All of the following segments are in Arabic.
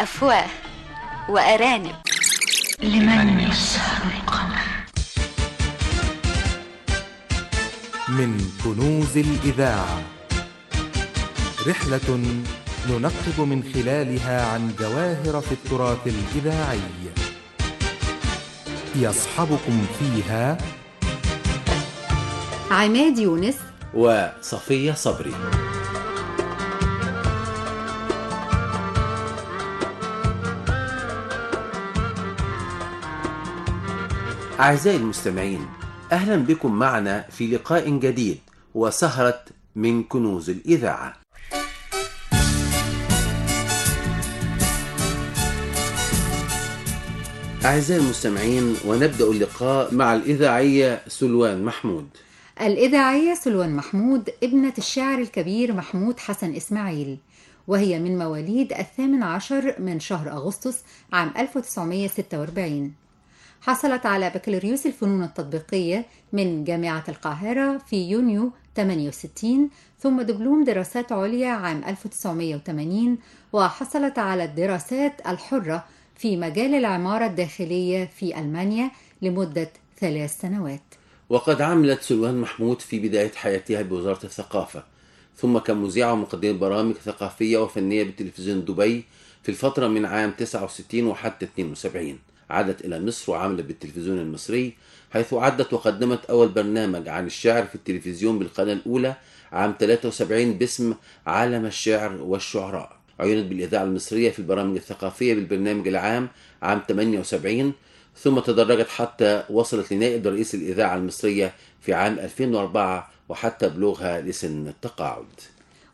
أفواه وأرانب. لمن يسهر القمر؟ من كنوز الإذاعة. رحلة ننقب من خلالها عن جواهر في التراث الإذاعي. يصحبكم فيها عماد يونس وصفية صبري. أعزائي المستمعين أهلا بكم معنا في لقاء جديد وسهرة من كنوز الإذاعة. أعزائي المستمعين ونبدأ اللقاء مع الإذاعية سلوان محمود. الإذاعية سلوان محمود ابنة الشاعر الكبير محمود حسن إسماعيل وهي من مواليد الثامن عشر من شهر أغسطس عام 1946 حصلت على بكالوريوس الفنون التطبيقية من جامعة القاهرة في يونيو 68 ثم دبلوم دراسات عليا عام 1980 وحصلت على الدراسات الحرة في مجال العمارة الداخلية في ألمانيا لمدة ثلاث سنوات. وقد عملت سلوان محمود في بداية حياتها بوزارة الثقافة ثم كمذيعة ومقدمة برامج ثقافية وفنية بتلفزيون دبي في الفترة من عام 69 وحتى 72 عادت إلى مصر وعملت بالتلفزيون المصري حيث عدت وقدمت أول برنامج عن الشعر في التلفزيون بالقناة الأولى عام 73 باسم عالم الشعر والشعراء. عينت بالإذاعة المصرية في البرامج الثقافية بالبرنامج العام عام 78 ثم تدرجت حتى وصلت لنائب رئيس الإذاعة المصرية في عام 2004 وحتى بلوغها لسن التقاعد.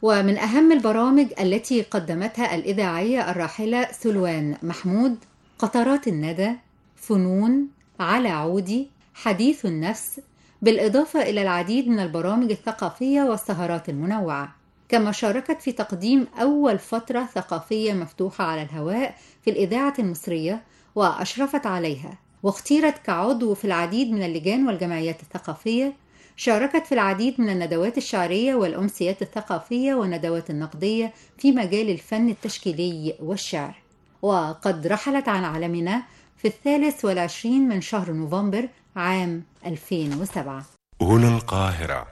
ومن أهم البرامج التي قدمتها الإذاعية الراحلة سلوان محمود قطرات الندى فنون على عودي حديث النفس بالإضافة إلى العديد من البرامج الثقافية والسهرات المنوعة. كما شاركت في تقديم أول فترة ثقافية مفتوحة على الهواء في الإذاعة المصرية وأشرفت عليها واختيرت كعضو في العديد من اللجان والجمعيات الثقافية شاركت في العديد من الندوات الشعرية والأمسيات الثقافية والندوات النقدية في مجال الفن التشكيلي والشعر. وقد رحلت عن عالمنا في الثالث والعشرين من شهر نوفمبر عام 2007 هنا القاهرة.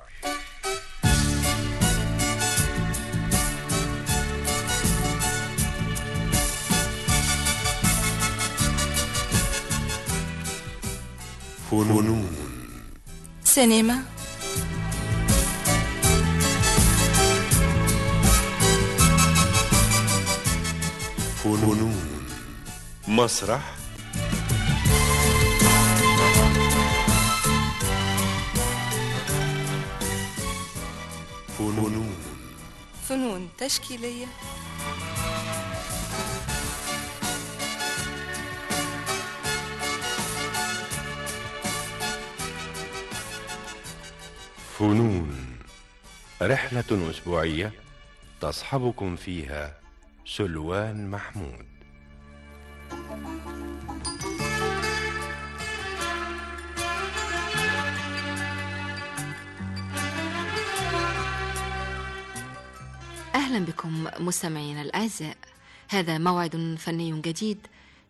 فنون. سينما. فنون مسرح. فنون. فنون تشكيلية. فنون. رحلة أسبوعية تصحبكم فيها سلوان محمود. أهلا بكم مستمعينا الأعزاء. هذا موعد فني جديد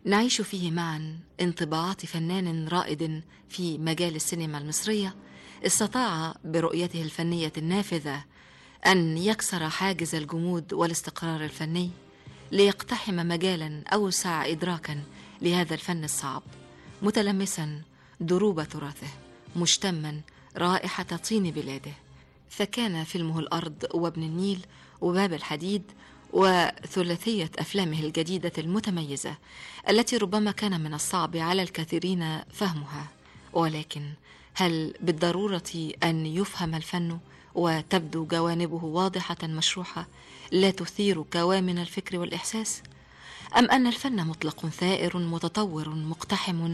نعيش فيه معا انطباعات فنان رائد في مجال السينما المصرية. استطاع برؤيته الفنية النافذة أن يكسر حاجز الجمود والاستقرار الفني. ليقتحم مجالا أوسع إدراكا لهذا الفن الصعب متلمسا دروب تراثه مشتما رائحة طين بلاده. فكان فيلمه الأرض وابن النيل وباب الحديد وثلاثية أفلامه الجديدة المتميزة التي ربما كان من الصعب على الكثيرين فهمها. ولكن هل بالضرورة أن يفهم الفن؟ وتبدو جوانبه واضحة مشروحة لا تثير كوامن الفكر والإحساس؟ أم أن الفن مطلق ثائر متطور مقتحم